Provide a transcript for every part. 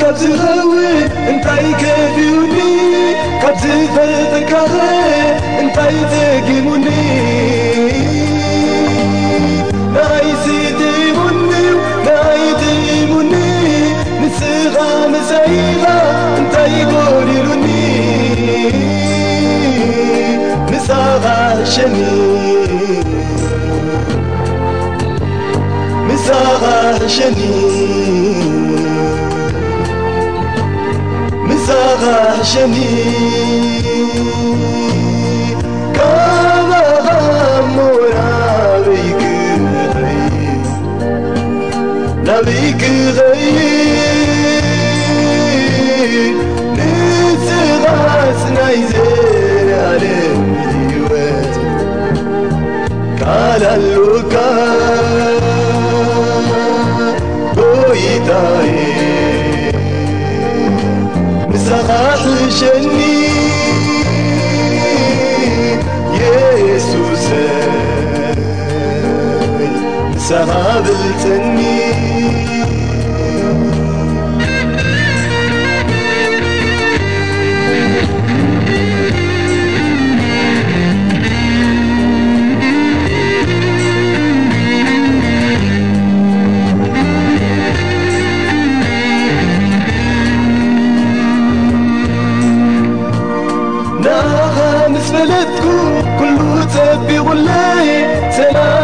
ካብ ዝኸውን እንታይ ከፊኡኒ ካብ ዝፈልጠካኸ እንታይ ዘጊሙኒ ናይ ስድሙኒ ናይ ድሙኒ ንስኻ መሳይኻ እንታይ ጎዲሉኒ ምሳኻ ሸኒ ምሳኻ وحشني كان غمنا Sana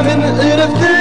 من رفتي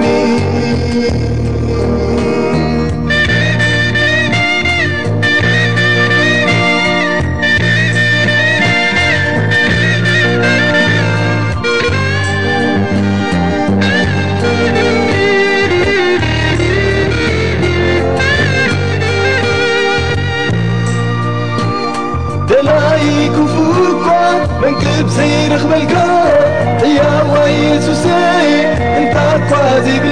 try to say, and that was even.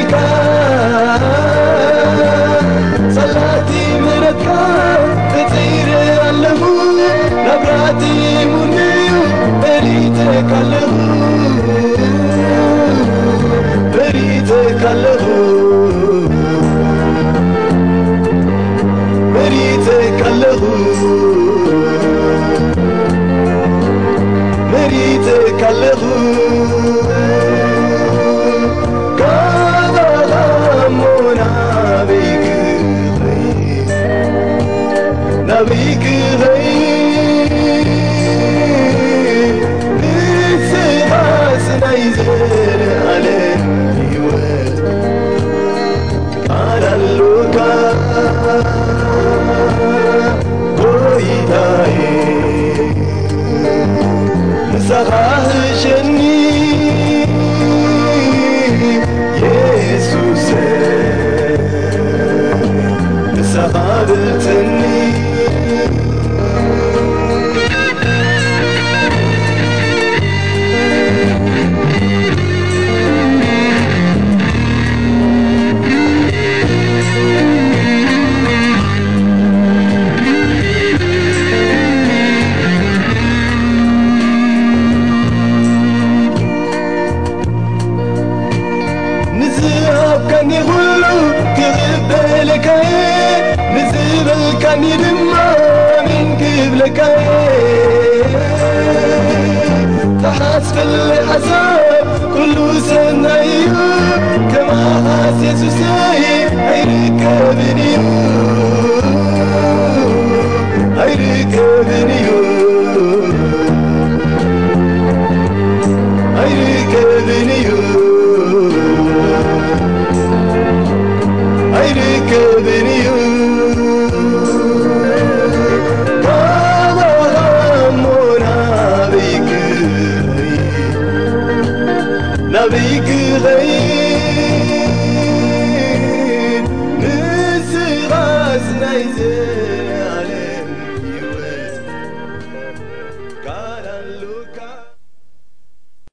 تغير عليك وين على اللوكا ويتاي مسخاه يسوس مسخاه بالتني لكاي نزيل كاني دما من كيف لكاي تحاسب الحساب كل سنة كما حاس يسوس عينك بنيو. عينك بنيو.